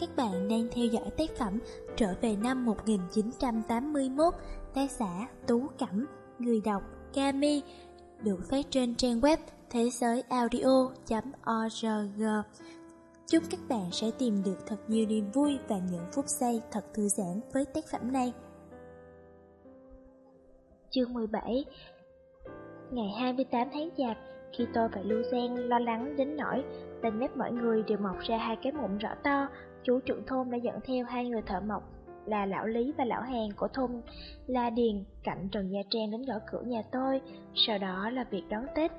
Các bạn đang theo dõi tác phẩm Trở về năm 1981, tác giả Tú Cẩm, người đọc Kami, được phát trên trang web thế giới audio.org. Chúc các bạn sẽ tìm được thật nhiều niềm vui và những phút giây thật thư giãn với tác phẩm này. Chương 17 Ngày 28 tháng Chạp, khi tôi và Lưu Giang lo lắng đến nỗi bên mép mọi người đều mọc ra hai cái mụn rõ to, chú trưởng thôn đã dẫn theo hai người thợ mộc là lão Lý và lão Hàng của thôn La Điền cạnh Trần Gia Trang đến gõ cửa nhà tôi, sau đó là việc đón Tết.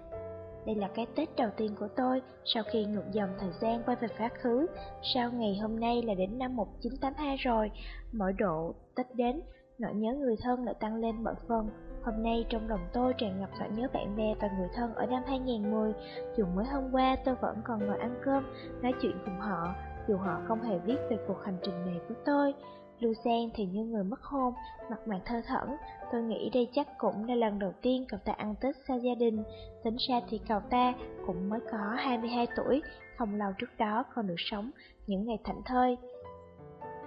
Đây là cái Tết đầu tiên của tôi sau khi ngược dòng thời gian quay về quá khứ, sau ngày hôm nay là đến năm 1982 rồi, mỗi độ Tết đến, nỗi nhớ người thân lại tăng lên bội phần. Hôm nay trong lòng tôi tràn ngập nỗi nhớ bạn bè và người thân ở năm 2010, dù mới hôm qua tôi vẫn còn ngồi ăn cơm, nói chuyện cùng họ, dù họ không hề biết về cuộc hành trình này của tôi. Lưu thì như người mất hôn, mặt mày thơ thẩn, tôi nghĩ đây chắc cũng là lần đầu tiên cậu ta ăn Tết xa gia đình. Tính ra thì cậu ta cũng mới có 22 tuổi, không lâu trước đó còn được sống những ngày thảnh thơi.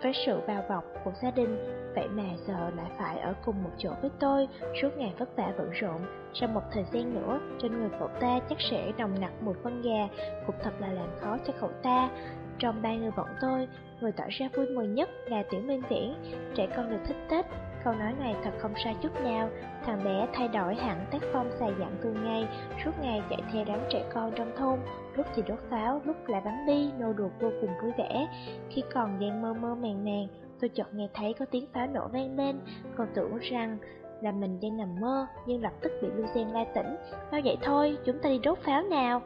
Với sự bao bọc của gia đình, vậy mà giờ lại phải ở cùng một chỗ với tôi, suốt ngày vất vả bận rộn. Sau một thời gian nữa, trên người cậu ta chắc sẽ nồng nặc mùi phân gà, cũng thật là làm khó cho cậu ta. Trong ba người bọn tôi, người tỏ ra vui mừng nhất là Tiểu Minh Viễn, trẻ con được thích Tết. Câu nói này thật không sai chút nào, thằng bé thay đổi hẳn tác phong xài dặn thường ngay suốt ngày chạy theo đám trẻ con trong thôn, lúc thì đốt pháo, lúc lại bắn bi, nô đùa vô cùng vui vẻ. Khi còn đang mơ mơ màng màng, tôi chợt nghe thấy có tiếng pháo nổ vang lên, còn tưởng rằng là mình đang nằm mơ, nhưng lập tức bị Lưu la tỉnh. Nói vậy thôi, chúng ta đi đốt pháo nào.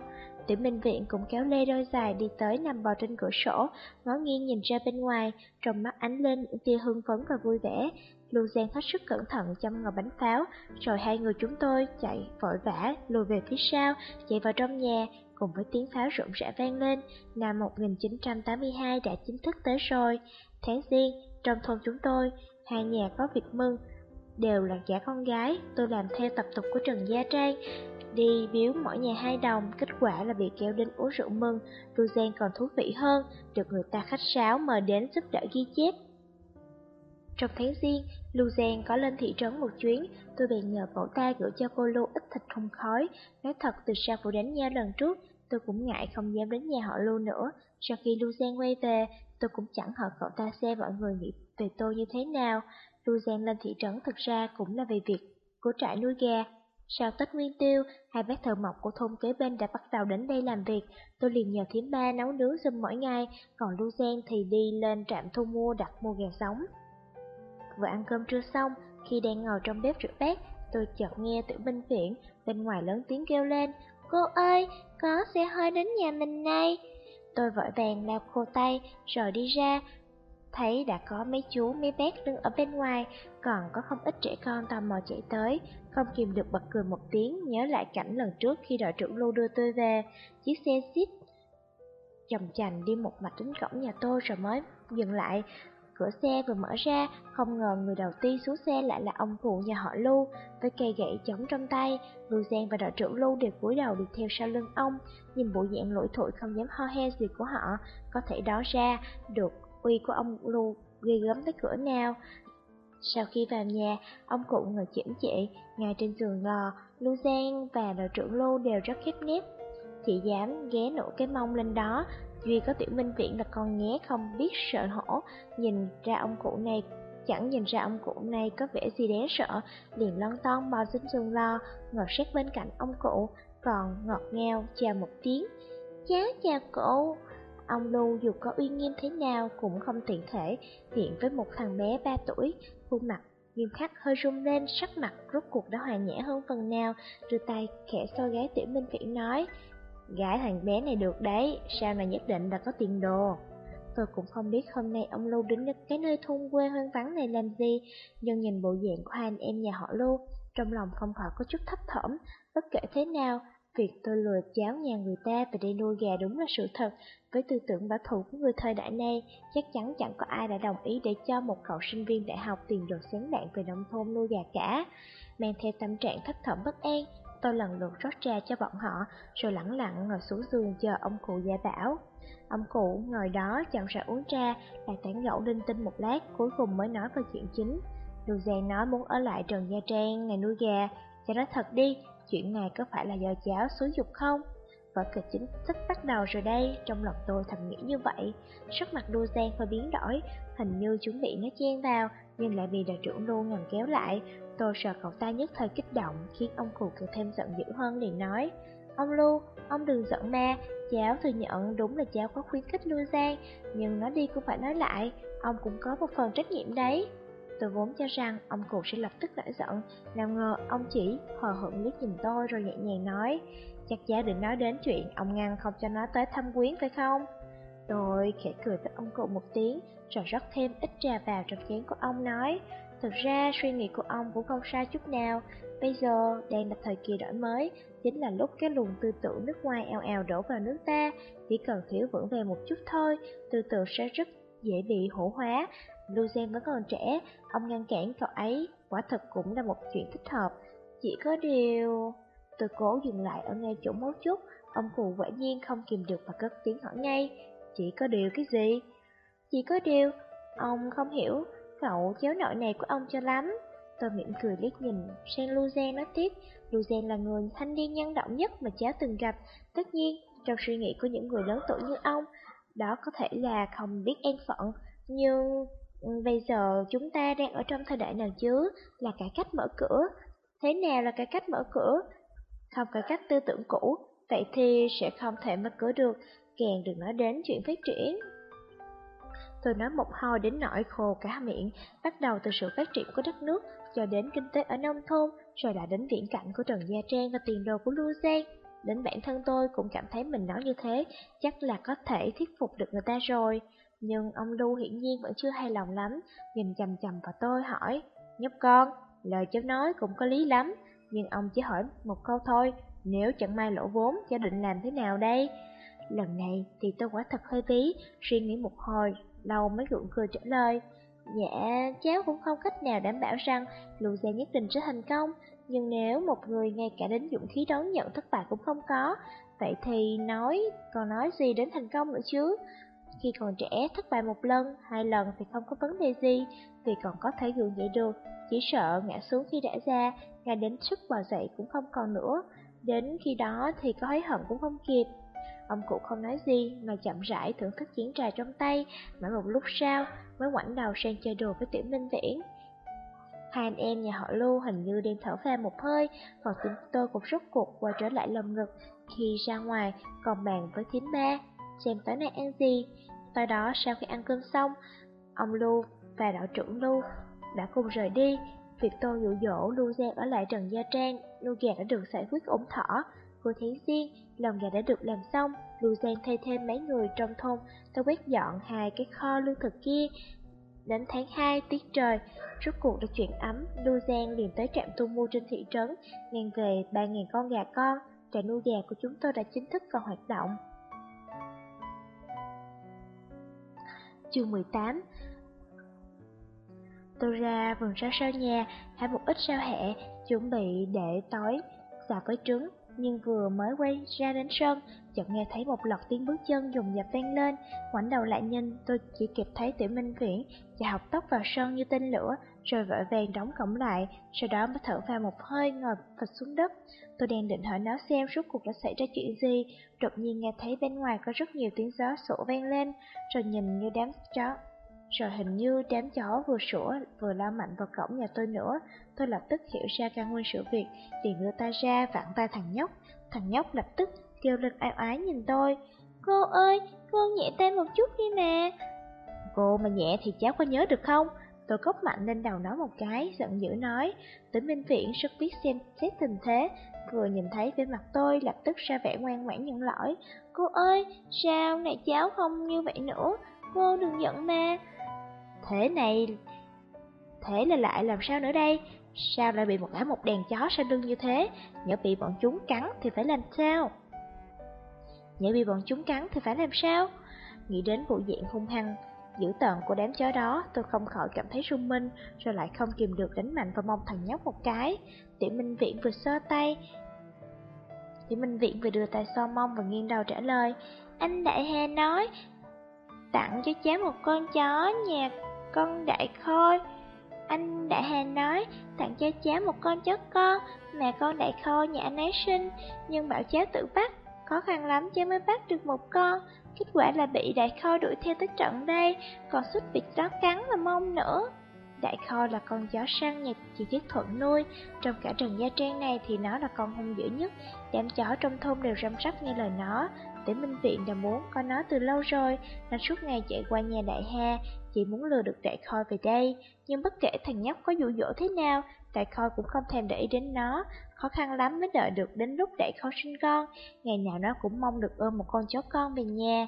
Tiểu Minh Viện cũng kéo lê đôi dài đi tới nằm bò trên cửa sổ, ngó nghiêng nhìn ra bên ngoài, trong mắt ánh lên những tia hưng phấn và vui vẻ. Lưu Giang hết sức cẩn thận châm ngò bánh pháo, rồi hai người chúng tôi chạy vội vã lùi về phía sau, chạy vào trong nhà, cùng với tiếng pháo rộn rã vang lên. Năm 1982 đã chính thức tới rồi. Tháng riêng, trong thôn chúng tôi, hai nhà có việc mừng, đều là gả con gái, tôi làm theo tập tục của Trần Gia Trang. Đi biếu mỗi nhà hai đồng, kết quả là bị kéo đến uống rượu mừng, Lưu Giang còn thú vị hơn, được người ta khách sáo mời đến giúp đỡ ghi chép. Trong tháng riêng, Lưu Giang có lên thị trấn một chuyến, tôi bèn nhờ cậu ta gửi cho cô Lu ít thịt không khói. Nói thật từ sau vụ đánh nhau lần trước, tôi cũng ngại không dám đến nhà họ Lu nữa. Sau khi Lưu Giang quay về, tôi cũng chẳng hỏi cậu ta xem mọi người nghĩ về tôi như thế nào. Lưu Giang lên thị trấn thực ra cũng là về việc của trại nuôi gà. Sau Tết Nguyên Tiêu, hai bác thợ mộc của thôn kế bên đã bắt đầu đến đây làm việc. Tôi liền nhờ thím ba nấu nướng giùm mỗi ngày, còn Lưu Giang thì đi lên trạm thu mua đặt mua gà sống. Vừa ăn cơm trưa xong, khi đang ngồi trong bếp rửa bát, tôi chợt nghe từ bên viện bên ngoài lớn tiếng kêu lên, Cô ơi, có xe hơi đến nhà mình này. Tôi vội vàng lau khô tay, rồi đi ra, thấy đã có mấy chú mấy bác đứng ở bên ngoài, còn có không ít trẻ con tò mò chạy tới, không kìm được bật cười một tiếng, nhớ lại cảnh lần trước khi đội trưởng lưu đưa tôi về, chiếc xe xít chồng chành đi một mạch đến cổng nhà tôi rồi mới dừng lại. Cửa xe vừa mở ra, không ngờ người đầu tiên xuống xe lại là ông phụ nhà họ Lưu, với cây gậy chống trong tay. Lưu Giang và đội trưởng Lưu đều cúi đầu đi theo sau lưng ông, nhìn bộ dạng lỗi thổi không dám ho he gì của họ, có thể đó ra được uy của ông Lưu ghê gớm tới cửa nào. Sau khi vào nhà, ông cụ ngồi chỉnh chị, ngay trên giường lò, Lưu Giang và đội trưởng Lưu đều rất khép nếp, Chỉ dám ghé nổ cái mông lên đó, Duy có tiểu minh viện là con nhé không biết sợ hổ, nhìn ra ông cụ này, chẳng nhìn ra ông cụ này có vẻ gì đáng sợ, liền lon ton bò xuống giường lo, ngồi sát bên cạnh ông cụ, còn ngọt ngào chào một tiếng. "Chá chào cụ. Ông Lưu dù có uy nghiêm thế nào cũng không tiện thể hiện với một thằng bé 3 tuổi, khuôn mặt nghiêm khắc hơi rung lên, sắc mặt rốt cuộc đã hòa nhã hơn phần nào, đưa tay khẽ soi gái tiểu minh viễn nói, gái thằng bé này được đấy, sao mà nhất định là có tiền đồ. Tôi cũng không biết hôm nay ông Lưu đến cái nơi thôn quê hoang vắng này làm gì, nhưng nhìn bộ dạng của hai anh em nhà họ Lưu, trong lòng không khỏi có chút thấp thỏm, bất kể thế nào, Việc tôi lừa cháo nhà người ta và đi nuôi gà đúng là sự thật. Với tư tưởng bảo thủ của người thời đại này, chắc chắn chẳng có ai đã đồng ý để cho một cậu sinh viên đại học tiền đồ sáng đạn về nông thôn nuôi gà cả. Mang theo tâm trạng thấp thỏm bất an, tôi lần lượt rót trà cho bọn họ, rồi lẳng lặng ngồi xuống giường chờ ông cụ gia bảo. Ông cụ ngồi đó chậm rãi uống trà, lại tán gẫu linh tinh một lát, cuối cùng mới nói vào chuyện chính. Lưu Giang nói muốn ở lại Trần Gia Trang ngày nuôi gà, cho nói thật đi, chuyện này có phải là do cháu xúi dục không? Vở kịch chính thức bắt đầu rồi đây, trong lòng tôi thầm nghĩ như vậy. Sắc mặt Lưu Giang hơi biến đổi, hình như chuẩn bị nó chen vào, nhưng lại bị đại trưởng Lưu ngầm kéo lại. Tôi sợ cậu ta nhất thời kích động, khiến ông cụ càng thêm giận dữ hơn liền nói. Ông Lưu, ông đừng giận ma, cháu thừa nhận đúng là cháu có khuyến khích Lưu Giang, nhưng nói đi cũng phải nói lại, ông cũng có một phần trách nhiệm đấy. Tôi vốn cho rằng ông cụ sẽ lập tức nổi giận, nào ngờ ông chỉ hờ hững liếc nhìn tôi rồi nhẹ nhàng nói, chắc cháu định nói đến chuyện ông ngăn không cho nó tới thăm quyến phải không? Tôi khẽ cười với ông cụ một tiếng, rồi rót thêm ít trà vào trong chén của ông nói, thực ra suy nghĩ của ông cũng không sai chút nào, bây giờ đang là thời kỳ đổi mới, chính là lúc cái luồng tư tưởng nước ngoài eo ào đổ vào nước ta, chỉ cần thiếu vững về một chút thôi, tư tưởng sẽ rất dễ bị hổ hóa. Luzen vẫn còn trẻ, ông ngăn cản cậu ấy, quả thật cũng là một chuyện thích hợp. Chỉ có điều... Tôi cố dừng lại ở ngay chỗ mấu chốt, ông cụ quả nhiên không kìm được và cất tiếng hỏi ngay. Chỉ có điều cái gì? Chỉ có điều, ông không hiểu cậu cháu nội này của ông cho lắm. Tôi mỉm cười liếc nhìn sang Luzen nói tiếp, Luzen là người thanh niên nhân động nhất mà cháu từng gặp. Tất nhiên, trong suy nghĩ của những người lớn tuổi như ông, đó có thể là không biết an phận, nhưng ừ, bây giờ chúng ta đang ở trong thời đại nào chứ, là cải cách mở cửa. Thế nào là cải cách mở cửa? Không cải cách tư tưởng cũ, vậy thì sẽ không thể mở cửa được, càng đừng nói đến chuyện phát triển. Tôi nói một hồi đến nỗi khô cả miệng, bắt đầu từ sự phát triển của đất nước cho đến kinh tế ở nông thôn, rồi lại đến viễn cảnh của Trần Gia Trang và tiền đồ của Lưu Giang. Đến bản thân tôi cũng cảm thấy mình nói như thế, chắc là có thể thuyết phục được người ta rồi. Nhưng ông Lưu hiển nhiên vẫn chưa hài lòng lắm, nhìn chầm chầm vào tôi hỏi, nhóc con, lời cháu nói cũng có lý lắm, nhưng ông chỉ hỏi một câu thôi, nếu chẳng may lỗ vốn, cháu định làm thế nào đây? Lần này thì tôi quả thật hơi bí, suy nghĩ một hồi, lâu mới gượng cười trả lời. Dạ, cháu cũng không cách nào đảm bảo rằng Lưu Gia nhất định sẽ thành công, nhưng nếu một người ngay cả đến dũng khí đón nhận thất bại cũng không có, vậy thì nói, còn nói gì đến thành công nữa chứ? Khi còn trẻ, thất bại một lần, hai lần thì không có vấn đề gì, vì còn có thể gượng dậy được, chỉ sợ ngã xuống khi đã ra, ngay đến sức bò dậy cũng không còn nữa, đến khi đó thì có hối hận cũng không kịp. Ông cụ không nói gì mà chậm rãi thưởng thức chén trà trong tay, mãi một lúc sau mới ngoảnh đầu sang chơi đùa với Tiểu Minh Viễn. Hai anh em nhà họ Lưu hình như đem thở pha một hơi, còn chúng tôi cũng rút cuộc quay trở lại lồng ngực khi ra ngoài còn bàn với thím ba, xem tối nay ăn gì. Tối đó sau khi ăn cơm xong, ông Lưu và đạo trưởng Lưu đã cùng rời đi. Việc tôi dụ dỗ Lưu Giang ở lại Trần Gia Trang, Lưu gà đã được giải quyết ổn thỏa. Cuối tháng riêng, lòng gà đã được làm xong, Lưu Giang thay thêm mấy người trong thôn, tôi quét dọn hai cái kho lương thực kia. Đến tháng 2 tiết trời, rốt cuộc đã chuyện ấm, Lưu Giang liền tới trạm thu mua trên thị trấn, ngang về 3.000 con gà con, trại nuôi gà của chúng tôi đã chính thức vào hoạt động. Chương 18 Tôi ra vườn rau sau nhà, hái một ít rau hẹ, chuẩn bị để tối, xào với trứng nhưng vừa mới quay ra đến sân, chợt nghe thấy một loạt tiếng bước chân dùng dập vang lên, ngoảnh đầu lại nhìn, tôi chỉ kịp thấy Tiểu Minh Viễn và học tóc vào sân như tên lửa, rồi vội vàng đóng cổng lại, sau đó mới thở vào một hơi ngồi phịch xuống đất. Tôi đang định hỏi nó xem suốt cuộc đã xảy ra chuyện gì, đột nhiên nghe thấy bên ngoài có rất nhiều tiếng gió sổ vang lên, rồi nhìn như đám chó rồi hình như đám chó vừa sủa vừa lao mạnh vào cổng nhà tôi nữa. Tôi lập tức hiểu ra căn nguyên sự việc Liền đưa tay ra vặn tay thằng nhóc. Thằng nhóc lập tức kêu lên ai ái nhìn tôi. Cô ơi, cô nhẹ tay một chút đi mà, Cô mà nhẹ thì cháu có nhớ được không? Tôi cốc mạnh lên đầu nó một cái, giận dữ nói. Tỉnh minh viện rất biết xem xét tình thế. Vừa nhìn thấy vẻ mặt tôi lập tức ra vẻ ngoan ngoãn nhận lỗi. Cô ơi, sao này cháu không như vậy nữa? Cô đừng giận mà. Thế này, thế là lại làm sao nữa đây? Sao lại bị một cả một đèn chó sau lưng như thế? Nhỡ bị bọn chúng cắn thì phải làm sao? Nhỡ bị bọn chúng cắn thì phải làm sao? Nghĩ đến bộ dạng hung hăng, dữ tợn của đám chó đó, tôi không khỏi cảm thấy rung minh, rồi lại không kìm được đánh mạnh vào mông thằng nhóc một cái. Tiểu Minh Viện vừa sơ tay, Tiểu Minh Viện vừa đưa tay so mông và nghiêng đầu trả lời, anh Đại Hà nói, tặng cho cháu một con chó nhà con Đại Khôi. Anh Đại Hà nói, tặng cho cháu một con chó con mà con Đại Khôi nhà anh ấy sinh, nhưng bảo cháu tự bắt, khó khăn lắm cháu mới bắt được một con. Kết quả là bị Đại Khôi đuổi theo tới trận đây, còn suốt việc đó cắn là mông nữa. Đại Kho là con chó săn nhà chị Tiết Thuận nuôi, trong cả Trần Gia Trang này thì nó là con hung dữ nhất, đám chó trong thôn đều răm rắp nghe lời nó. Để Minh Viện đã muốn có nó từ lâu rồi, nên suốt ngày chạy qua nhà Đại Ha, chỉ muốn lừa được Đại Kho về đây. Nhưng bất kể thằng nhóc có dụ dỗ thế nào, Đại Kho cũng không thèm để ý đến nó, khó khăn lắm mới đợi được đến lúc Đại Kho sinh con, ngày nào nó cũng mong được ôm một con chó con về nhà.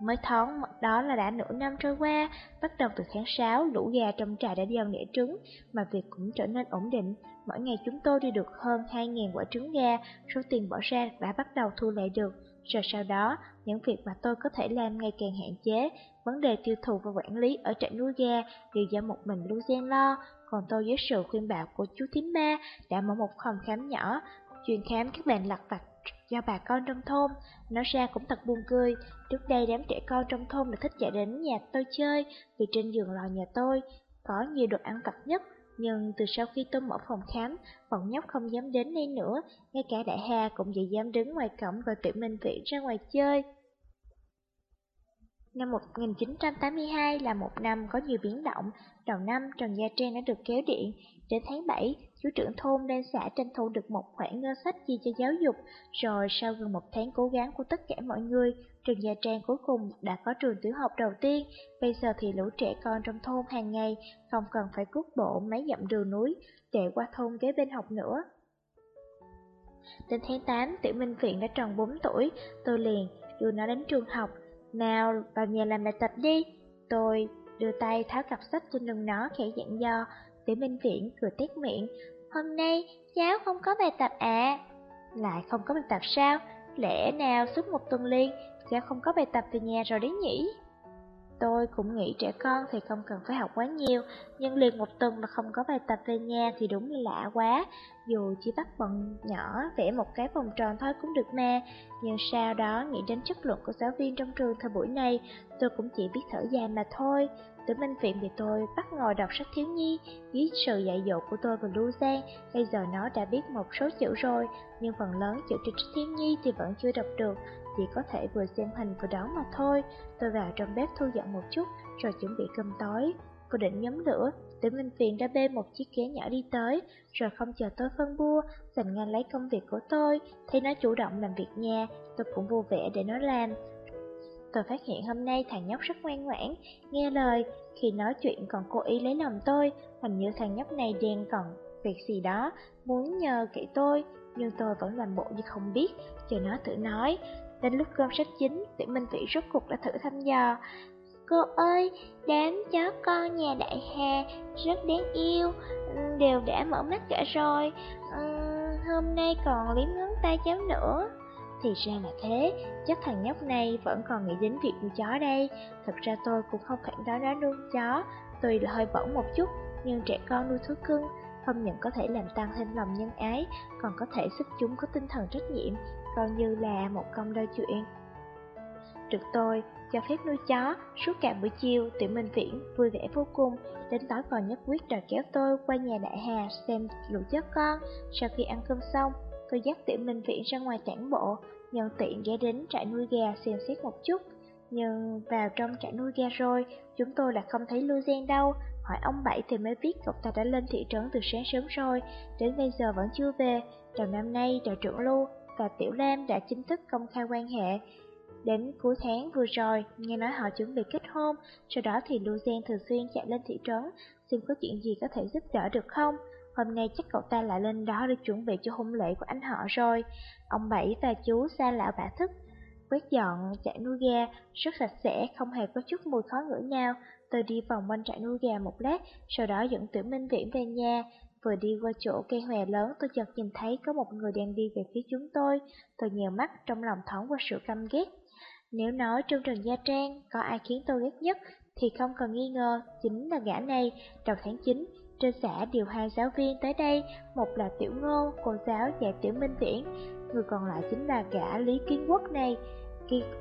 Mới thoáng đó là đã nửa năm trôi qua, bắt đầu từ tháng 6, lũ gà trong trại đã dần đẻ trứng, mà việc cũng trở nên ổn định. Mỗi ngày chúng tôi đi được hơn 2.000 quả trứng gà, số tiền bỏ ra đã bắt đầu thu lại được. Rồi sau đó, những việc mà tôi có thể làm ngày càng hạn chế, vấn đề tiêu thụ và quản lý ở trại nuôi gà đều do một mình Luzen lo, còn tôi với sự khuyên bảo của chú Thím Ma đã mở một phòng khám nhỏ, chuyên khám các bệnh lặt vặt do bà con trong thôn. Nói ra cũng thật buồn cười, trước đây đám trẻ con trong thôn đã thích chạy đến nhà tôi chơi, vì trên giường lò nhà tôi có nhiều đồ ăn vặt nhất. Nhưng từ sau khi tôi mở phòng khám, bọn nhóc không dám đến đây nữa, ngay cả đại hà cũng chỉ dám đứng ngoài cổng rồi tiểu minh viện ra ngoài chơi. Năm 1982 là một năm có nhiều biến động, đầu năm Trần Gia Trang đã được kéo điện, đến tháng 7, chú trưởng thôn lên xã tranh thủ được một khoản ngân sách chi cho giáo dục, rồi sau gần một tháng cố gắng của tất cả mọi người, Trần Gia Trang cuối cùng đã có trường tiểu học đầu tiên, bây giờ thì lũ trẻ con trong thôn hàng ngày không cần phải cút bộ mấy dặm đường núi để qua thôn kế bên học nữa. Đến tháng 8, Tiểu Minh Viện đã tròn 4 tuổi, tôi liền đưa nó đến trường học. Nào, vào nhà làm bài tập đi. Tôi đưa tay tháo cặp sách trên lưng nó khẽ dặn do, Tiểu Minh Viễn cười tét miệng. Hôm nay cháu không có bài tập à? Lại không có bài tập sao? Lẽ nào suốt một tuần liên, cháu không có bài tập về nhà rồi đấy nhỉ? Tôi cũng nghĩ trẻ con thì không cần phải học quá nhiều, nhưng liền một tuần mà không có bài tập về nhà thì đúng là lạ quá. Dù chỉ bắt bọn nhỏ vẽ một cái vòng tròn thôi cũng được mà, nhưng sau đó nghĩ đến chất lượng của giáo viên trong trường thời buổi này, tôi cũng chỉ biết thở dài mà thôi. Tử Minh Viện thì tôi bắt ngồi đọc sách thiếu nhi, dưới sự dạy dỗ của tôi và Lưu Giang, bây giờ nó đã biết một số chữ rồi, nhưng phần lớn chữ trên sách thiếu nhi thì vẫn chưa đọc được, chỉ có thể vừa xem hình vừa đó mà thôi. Tôi vào trong bếp thu dọn một chút, rồi chuẩn bị cơm tối. Cô định nhóm lửa, Tử Minh Phiền đã bê một chiếc ghế nhỏ đi tới, rồi không chờ tôi phân bua, giành ngang lấy công việc của tôi. Thấy nó chủ động làm việc nhà, tôi cũng vui vẻ để nó làm. Tôi phát hiện hôm nay thằng nhóc rất ngoan ngoãn, nghe lời, khi nói chuyện còn cố ý lấy lòng tôi, hình như thằng nhóc này đen còn việc gì đó, muốn nhờ kỹ tôi, nhưng tôi vẫn làm bộ như không biết, chờ nó tự nói. Đến lúc cơm sách chính, tiểu minh vĩ rốt cục đã thử thăm dò. Cô ơi, đám chó con nhà đại hà rất đáng yêu, đều đã mở mắt cả rồi, uhm, hôm nay còn liếm ngón tay cháu nữa. Thì ra là thế, chắc thằng nhóc này vẫn còn nghĩ đến việc nuôi chó đây. Thật ra tôi cũng không phản đối nó nuôi chó, tuy là hơi bẩn một chút, nhưng trẻ con nuôi thú cưng không những có thể làm tăng thêm lòng nhân ái, còn có thể giúp chúng có tinh thần trách nhiệm, coi như là một công đôi chuyện. Được tôi, cho phép nuôi chó, suốt cả buổi chiều, tiểu minh viễn vui vẻ vô cùng, đến tối còn nhất quyết đòi kéo tôi qua nhà đại hà xem lũ chó con. Sau khi ăn cơm xong, Tôi dắt tiểu minh viễn ra ngoài tản bộ, nhân tiện ghé đến trại nuôi gà xem xét một chút. Nhưng vào trong trại nuôi gà rồi, chúng tôi lại không thấy Lưu Gen đâu. Hỏi ông Bảy thì mới biết cậu ta đã lên thị trấn từ sáng sớm rồi, đến bây giờ vẫn chưa về. Đầu năm nay, đội trưởng Lưu và Tiểu Lam đã chính thức công khai quan hệ. Đến cuối tháng vừa rồi, nghe nói họ chuẩn bị kết hôn, sau đó thì Lưu Giang thường xuyên chạy lên thị trấn, xem có chuyện gì có thể giúp đỡ được không. Hôm nay chắc cậu ta lại lên đó để chuẩn bị cho hôn lễ của anh họ rồi. Ông Bảy và chú xa lão bả thức. Quét dọn trại nuôi gà, rất sạch sẽ, không hề có chút mùi khó ngửi nào. Tôi đi vòng quanh trại nuôi gà một lát, sau đó dẫn tiểu minh viễn về nhà. Vừa đi qua chỗ cây hòe lớn, tôi chợt nhìn thấy có một người đang đi về phía chúng tôi. Tôi nhèo mắt, trong lòng thoáng qua sự căm ghét. Nếu nói trong Trần Gia Trang có ai khiến tôi ghét nhất, thì không cần nghi ngờ, chính là gã này. Đầu tháng 9, trên xã điều hai giáo viên tới đây, một là Tiểu Ngô, cô giáo dạy Tiểu Minh Viễn, người còn lại chính là gã Lý Kiến Quốc này.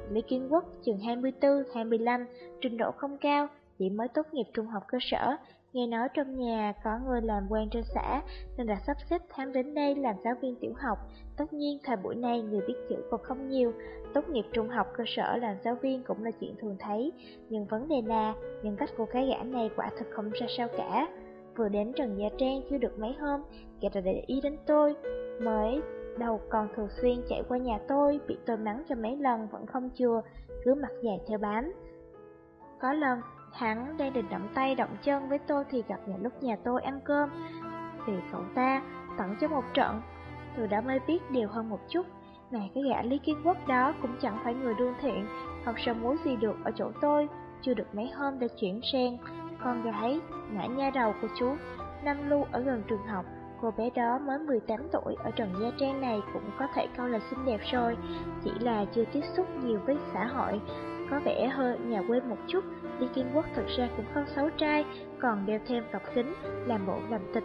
Lý Kiến Quốc chừng 24, 25, trình độ không cao, chỉ mới tốt nghiệp trung học cơ sở. Nghe nói trong nhà có người làm quan trên xã nên đã sắp xếp tháng đến đây làm giáo viên tiểu học. Tất nhiên thời buổi này người biết chữ còn không nhiều, tốt nghiệp trung học cơ sở làm giáo viên cũng là chuyện thường thấy. Nhưng vấn đề là nhân cách của cái gã này quả thực không ra sao cả. Vừa đến Trần Gia Trang chưa được mấy hôm, kẻ đã để ý đến tôi, mới đầu còn thường xuyên chạy qua nhà tôi, bị tôi mắng cho mấy lần vẫn không chừa, cứ mặt dài theo bám. Có lần, hắn đang định động tay động chân với tôi thì gặp nhà lúc nhà tôi ăn cơm. Vì cậu ta tặng cho một trận, tôi đã mới biết điều hơn một chút. Mà cái gã Lý Kiến Quốc đó cũng chẳng phải người đương thiện, Học sao muốn gì được ở chỗ tôi, chưa được mấy hôm đã chuyển sang con gái, ngã nha đầu của chú, năm Lưu ở gần trường học. Cô bé đó mới 18 tuổi ở Trần Gia Trang này cũng có thể coi là xinh đẹp rồi, chỉ là chưa tiếp xúc nhiều với xã hội, có vẻ hơi nhà quê một chút. Lý Kiên Quốc thực ra cũng không xấu trai, còn đeo thêm cọc kính, làm bộ làm tịch,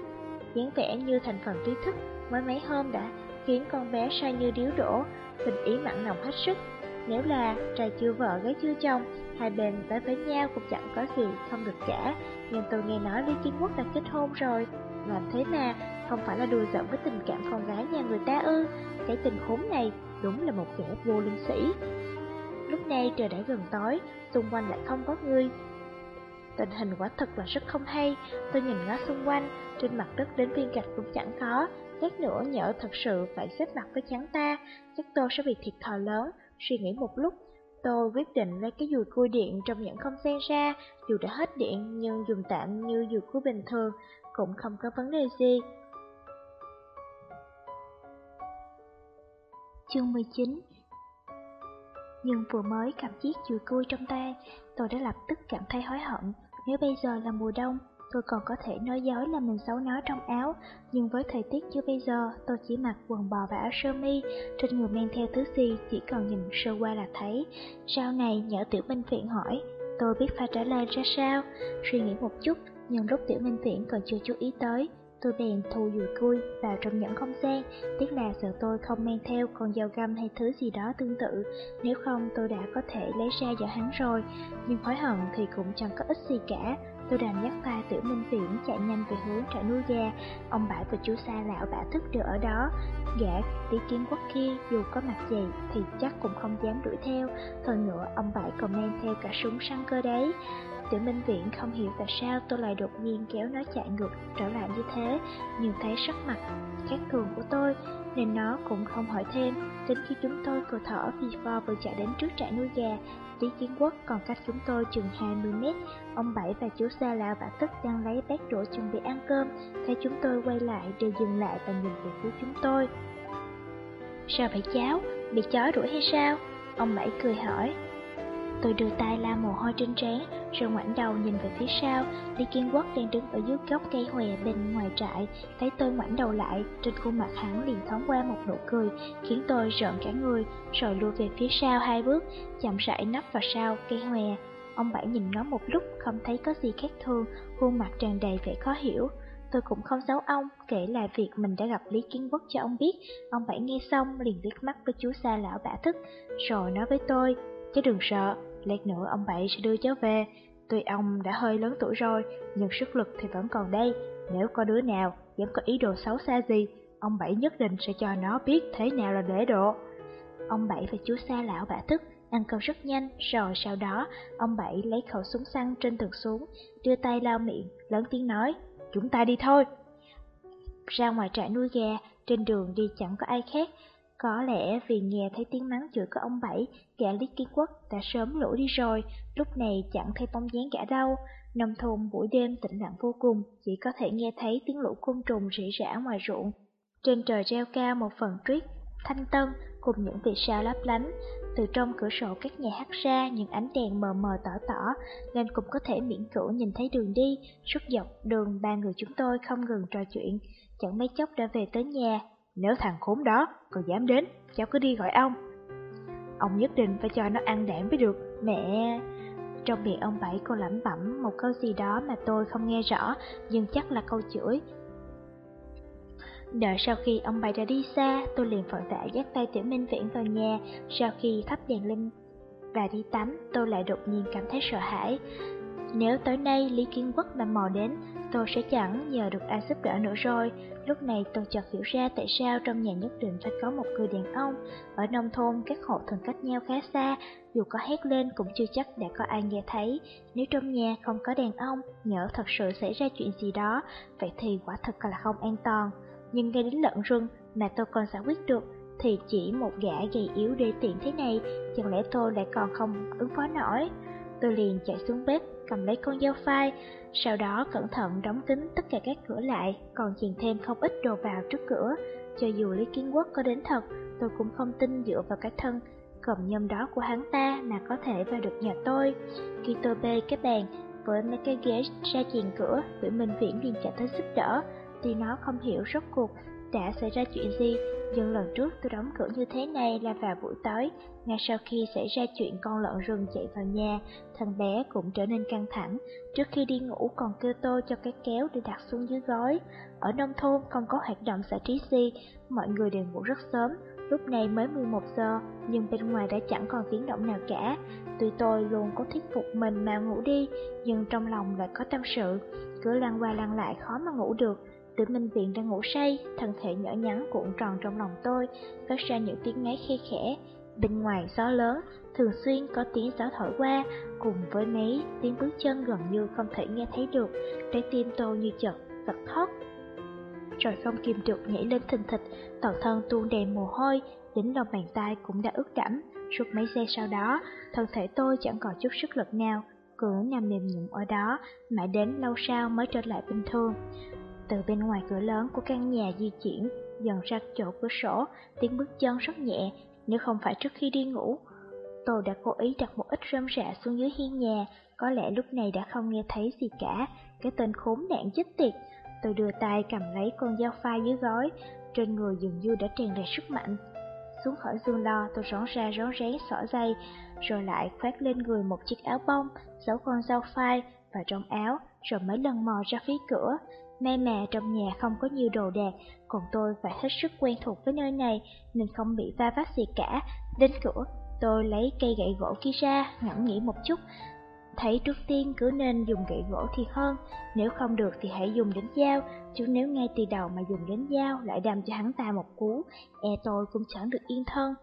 dáng vẻ như thành phần trí thức, mới mấy hôm đã khiến con bé say như điếu đổ, tình ý mặn nồng hết sức. Nếu là trai chưa vợ gái chưa chồng, hai bên tới với nhau cũng chẳng có gì không được cả. Nhưng tôi nghe nói Lý Kiên Quốc đã kết hôn rồi, làm thế mà không phải là đùa giỡn với tình cảm con gái nhà người ta ư. Cái tình khốn này đúng là một kẻ vô linh sĩ. Lúc này trời đã gần tối, xung quanh lại không có người. Tình hình quả thật là rất không hay, tôi nhìn ngó xung quanh, trên mặt đất đến viên gạch cũng chẳng có, lát nữa nhỡ thật sự phải xếp mặt với chắn ta, chắc tôi sẽ bị thiệt thòi lớn. Suy nghĩ một lúc, tôi quyết định lấy cái dùi cui điện trong những không gian ra, dù đã hết điện nhưng dùng tạm như dùi cui bình thường, cũng không có vấn đề gì. Chương 19 nhưng vừa mới cầm chiếc dùi cui trong tay, tôi đã lập tức cảm thấy hối hận. Nếu bây giờ là mùa đông, tôi còn có thể nói dối là mình xấu nó trong áo, nhưng với thời tiết như bây giờ, tôi chỉ mặc quần bò và áo sơ mi, trên người men theo thứ gì chỉ cần nhìn sơ qua là thấy. Sau này nhỡ Tiểu Minh Viện hỏi, tôi biết phải trả lời ra sao, suy nghĩ một chút, nhưng lúc Tiểu Minh Viện còn chưa chú ý tới, tôi bèn thu dùi cui vào trong nhẫn không gian, tiếc là sợ tôi không mang theo con dao găm hay thứ gì đó tương tự, nếu không tôi đã có thể lấy ra cho hắn rồi, nhưng hối hận thì cũng chẳng có ích gì cả. Tôi đành nhắc pha tiểu minh viễn chạy nhanh về hướng trại nuôi gà, ông Bảy và chú Sa lão bả thức đều ở đó. Gã tí kiến quốc kia dù có mặt gì thì chắc cũng không dám đuổi theo, hơn nữa ông Bảy còn mang theo cả súng săn cơ đấy. Tiểu Minh Viện không hiểu tại sao tôi lại đột nhiên kéo nó chạy ngược trở lại như thế, nhưng thấy sắc mặt khác thường của tôi, nên nó cũng không hỏi thêm. Đến khi chúng tôi vừa thở vì vo vừa chạy đến trước trại nuôi gà, Lý Kiến Quốc còn cách chúng tôi chừng 20 mét. Ông Bảy và chú Sa Lão bả tức đang lấy bát đũa chuẩn bị ăn cơm. Thấy chúng tôi quay lại đều dừng lại và nhìn về phía chúng tôi. Sao phải cháu? Bị chó đuổi hay sao? Ông Bảy cười hỏi. Tôi đưa tay la mồ hôi trên trán, rồi ngoảnh đầu nhìn về phía sau. Lý Kiên Quốc đang đứng ở dưới gốc cây hòe bên ngoài trại, thấy tôi ngoảnh đầu lại, trên khuôn mặt hắn liền thoáng qua một nụ cười, khiến tôi rợn cả người, rồi lùi về phía sau hai bước, chậm rãi nấp vào sau cây hòe. Ông Bảy nhìn nó một lúc, không thấy có gì khác thường, khuôn mặt tràn đầy vẻ khó hiểu. Tôi cũng không giấu ông, kể lại việc mình đã gặp Lý Kiến Quốc cho ông biết. Ông Bảy nghe xong liền liếc mắt với chú xa lão bả thức, rồi nói với tôi, chứ đừng sợ, lát nữa ông Bảy sẽ đưa cháu về. Tuy ông đã hơi lớn tuổi rồi, nhưng sức lực thì vẫn còn đây. Nếu có đứa nào dám có ý đồ xấu xa gì, ông Bảy nhất định sẽ cho nó biết thế nào là để độ. Ông Bảy và chú Sa lão bả thức, ăn cơm rất nhanh, rồi sau đó, ông Bảy lấy khẩu súng săn trên tường xuống, đưa tay lau miệng, lớn tiếng nói, chúng ta đi thôi. Ra ngoài trại nuôi gà, trên đường đi chẳng có ai khác, có lẽ vì nghe thấy tiếng mắng chửi của ông Bảy, gã Lý Kiến Quốc đã sớm lũ đi rồi, lúc này chẳng thấy bóng dáng gã đâu. Nông thôn buổi đêm tĩnh lặng vô cùng, chỉ có thể nghe thấy tiếng lũ côn trùng rỉ rả ngoài ruộng. Trên trời treo cao một phần tuyết, thanh tân cùng những vì sao lấp lánh. Từ trong cửa sổ các nhà hắt ra những ánh đèn mờ mờ tỏ tỏ, nên cũng có thể miễn cưỡng nhìn thấy đường đi. Suốt dọc đường ba người chúng tôi không ngừng trò chuyện, chẳng mấy chốc đã về tới nhà. Nếu thằng khốn đó còn dám đến, cháu cứ đi gọi ông. Ông nhất định phải cho nó ăn đảm mới được, mẹ... Trong miệng ông Bảy cô lẩm bẩm một câu gì đó mà tôi không nghe rõ, nhưng chắc là câu chửi. Đợi sau khi ông bảy đã đi xa, tôi liền phận tạ dắt tay Tiểu Minh Viễn vào nhà, sau khi thắp đèn lên và đi tắm, tôi lại đột nhiên cảm thấy sợ hãi. Nếu tối nay Lý Kiến Quốc mà mò đến, tôi sẽ chẳng nhờ được ai giúp đỡ nữa rồi. Lúc này tôi chợt hiểu ra tại sao trong nhà nhất định phải có một người đàn ông. Ở nông thôn, các hộ thường cách nhau khá xa, dù có hét lên cũng chưa chắc đã có ai nghe thấy. Nếu trong nhà không có đàn ông, nhỡ thật sự xảy ra chuyện gì đó, vậy thì quả thật là không an toàn. Nhưng ngay đến lợn rừng mà tôi còn giải quyết được, thì chỉ một gã gầy yếu đê tiện thế này, chẳng lẽ tôi lại còn không ứng phó nổi. Tôi liền chạy xuống bếp, cầm lấy con dao phai, sau đó cẩn thận đóng kín tất cả các cửa lại, còn chèn thêm không ít đồ vào trước cửa. Cho dù Lý Kiến Quốc có đến thật, tôi cũng không tin dựa vào cái thân cầm nhâm đó của hắn ta mà có thể vào được nhà tôi. Khi tôi bê cái bàn với mấy cái ghế ra chèn cửa, Nguyễn Minh Viễn liền chạy tới giúp đỡ. Tuy nó không hiểu rốt cuộc đã xảy ra chuyện gì, nhưng lần trước tôi đóng cửa như thế này là vào buổi tối, ngay sau khi xảy ra chuyện con lợn rừng chạy vào nhà, thằng bé cũng trở nên căng thẳng. Trước khi đi ngủ còn kêu tôi cho cái kéo để đặt xuống dưới gối. Ở nông thôn không có hoạt động giải trí gì, mọi người đều ngủ rất sớm. Lúc này mới 11 giờ, nhưng bên ngoài đã chẳng còn tiếng động nào cả. Tuy tôi luôn có thuyết phục mình mà ngủ đi, nhưng trong lòng lại có tâm sự. Cứ lăn qua lăn lại khó mà ngủ được. Tử Minh Viện đang ngủ say, thân thể nhỏ nhắn cuộn tròn trong lòng tôi, phát ra những tiếng ngáy khe khẽ. Bên ngoài gió lớn, thường xuyên có tiếng gió thổi qua, cùng với mấy tiếng bước chân gần như không thể nghe thấy được, trái tim tôi như chợt giật thoát. Rồi không kìm được nhảy lên thình thịch, toàn thân tuôn đèn mồ hôi, đỉnh lòng bàn tay cũng đã ướt đẫm. Suốt mấy giây sau đó, thân thể tôi chẳng còn chút sức lực nào, cứ nằm mềm nhũn ở đó, mãi đến lâu sau mới trở lại bình thường. Từ bên ngoài cửa lớn của căn nhà di chuyển, dần ra chỗ cửa sổ, tiếng bước chân rất nhẹ, nếu không phải trước khi đi ngủ. Tôi đã cố ý đặt một ít rơm rạ xuống dưới hiên nhà, có lẽ lúc này đã không nghe thấy gì cả, cái tên khốn nạn chết tiệt. Tôi đưa tay cầm lấy con dao phai dưới gói, trên người dường như đã tràn đầy sức mạnh. Xuống khỏi giường lo, tôi rón ra rón rén xỏ dây, rồi lại khoác lên người một chiếc áo bông, giấu con dao phai vào trong áo, rồi mấy lần mò ra phía cửa. May mà trong nhà không có nhiều đồ đạc, còn tôi phải hết sức quen thuộc với nơi này nên không bị va vấp gì cả. Đến cửa, tôi lấy cây gậy gỗ kia ra, ngẫm nghĩ một chút. Thấy trước tiên cứ nên dùng gậy gỗ thì hơn, nếu không được thì hãy dùng đến dao, chứ nếu ngay từ đầu mà dùng đến dao lại đâm cho hắn ta một cú, e tôi cũng chẳng được yên thân.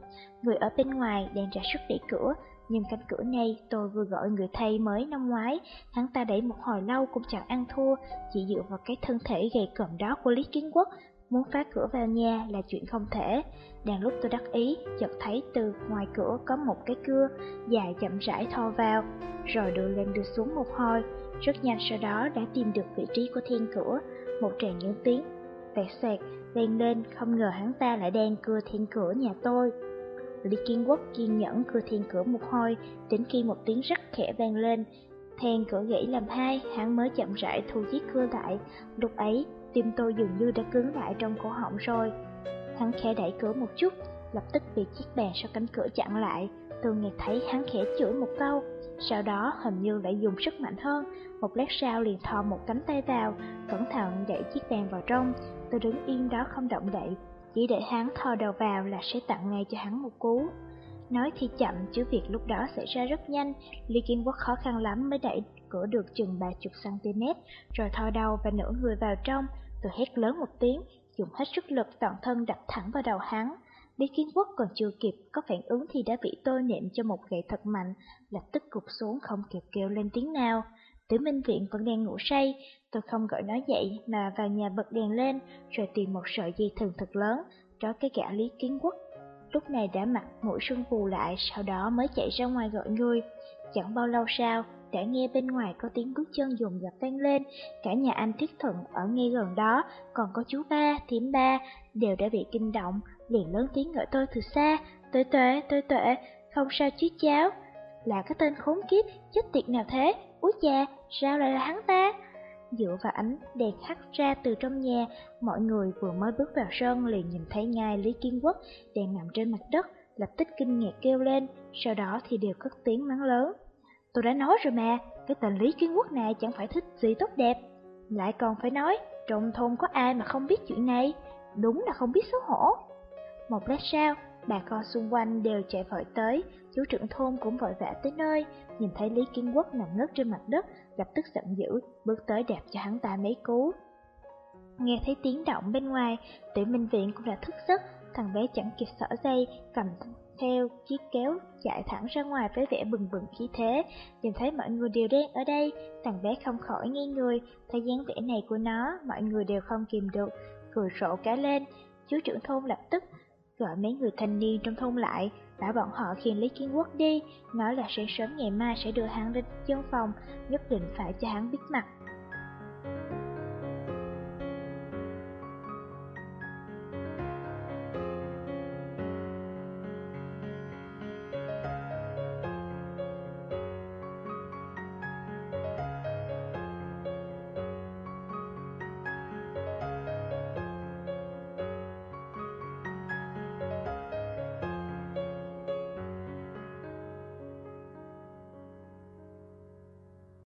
Người ở bên ngoài đang ra sức đẩy cửa, nhưng cánh cửa này tôi vừa gọi người thay mới năm ngoái, hắn ta đẩy một hồi lâu cũng chẳng ăn thua, chỉ dựa vào cái thân thể gầy cộm đó của Lý Kiến Quốc, muốn phá cửa vào nhà là chuyện không thể. Đang lúc tôi đắc ý, chợt thấy từ ngoài cửa có một cái cưa dài chậm rãi thò vào, rồi đưa lên đưa xuống một hồi. Rất nhanh sau đó đã tìm được vị trí của thiên cửa, một tràng những tiếng, tẹt xẹt, lên lên, không ngờ hắn ta lại đang cưa thiên cửa nhà tôi. Lý Kiên Quốc kiên nhẫn cưa then cửa một hồi, đến khi một tiếng rắc khẽ vang lên. Then cửa gãy làm hai, hắn mới chậm rãi thu chiếc cưa lại. Lúc ấy, tim tôi dường như đã cứng lại trong cổ họng rồi. Hắn khẽ đẩy cửa một chút, lập tức bị chiếc bàn sau cánh cửa chặn lại. Tôi nghe thấy hắn khẽ chửi một câu, sau đó hình như lại dùng sức mạnh hơn. Một lát sau liền thò một cánh tay vào, cẩn thận đẩy chiếc bàn vào trong. Tôi đứng yên đó không động đậy, chỉ để hắn thò đầu vào là sẽ tặng ngay cho hắn một cú. Nói thì chậm chứ việc lúc đó xảy ra rất nhanh, Lý Kiến Quốc khó khăn lắm mới đẩy cửa được chừng 30cm, rồi thò đầu và nửa người vào trong, tôi hét lớn một tiếng, dùng hết sức lực toàn thân đập thẳng vào đầu hắn. Lý Kiến Quốc còn chưa kịp có phản ứng thì đã bị tôi nện cho một gậy thật mạnh, lập tức cục xuống không kịp kêu lên tiếng nào. Tử Minh Viện vẫn đang ngủ say, tôi không gọi nó dậy mà vào nhà bật đèn lên, rồi tìm một sợi dây thừng thật lớn, trói cái gã Lý Kiến Quốc. Lúc này đã mặc mũi sưng phù lại, sau đó mới chạy ra ngoài gọi người. Chẳng bao lâu sau, đã nghe bên ngoài có tiếng bước chân dùng dập vang lên, cả nhà anh Thiết Thuận ở ngay gần đó, còn có chú ba, thím ba, đều đã bị kinh động, liền lớn tiếng gọi tôi từ xa, tôi tuệ, tôi tuệ, không sao chứ cháu, là cái tên khốn kiếp, chết tiệt nào thế, úi cha, sao lại là hắn ta? Dựa vào ánh đèn hắt ra từ trong nhà, mọi người vừa mới bước vào sân liền nhìn thấy ngay Lý Kiên Quốc đang nằm trên mặt đất, lập tức kinh ngạc kêu lên, sau đó thì đều cất tiếng mắng lớn. Tôi đã nói rồi mà, cái tên Lý Kiên Quốc này chẳng phải thích gì tốt đẹp, lại còn phải nói, trong thôn có ai mà không biết chuyện này, đúng là không biết xấu hổ. Một lát sau, bà con xung quanh đều chạy vội tới, chú trưởng thôn cũng vội vã tới nơi, nhìn thấy Lý Kiến Quốc nằm ngất trên mặt đất, lập tức giận dữ, bước tới đạp cho hắn ta mấy cú. Nghe thấy tiếng động bên ngoài, tụi minh viện cũng đã thức giấc, thằng bé chẳng kịp sở dây, cầm theo chiếc kéo chạy thẳng ra ngoài với vẻ bừng bừng khí thế. Nhìn thấy mọi người đều đen ở đây, thằng bé không khỏi nghi người, thấy dáng vẻ này của nó, mọi người đều không kìm được, cười rộ cá lên. Chú trưởng thôn lập tức gọi mấy người thanh niên trong thôn lại, bảo bọn họ khiêng lấy Kiến Quốc đi, nói là sáng sớm ngày mai sẽ đưa hắn đến dân phòng, nhất định phải cho hắn biết mặt.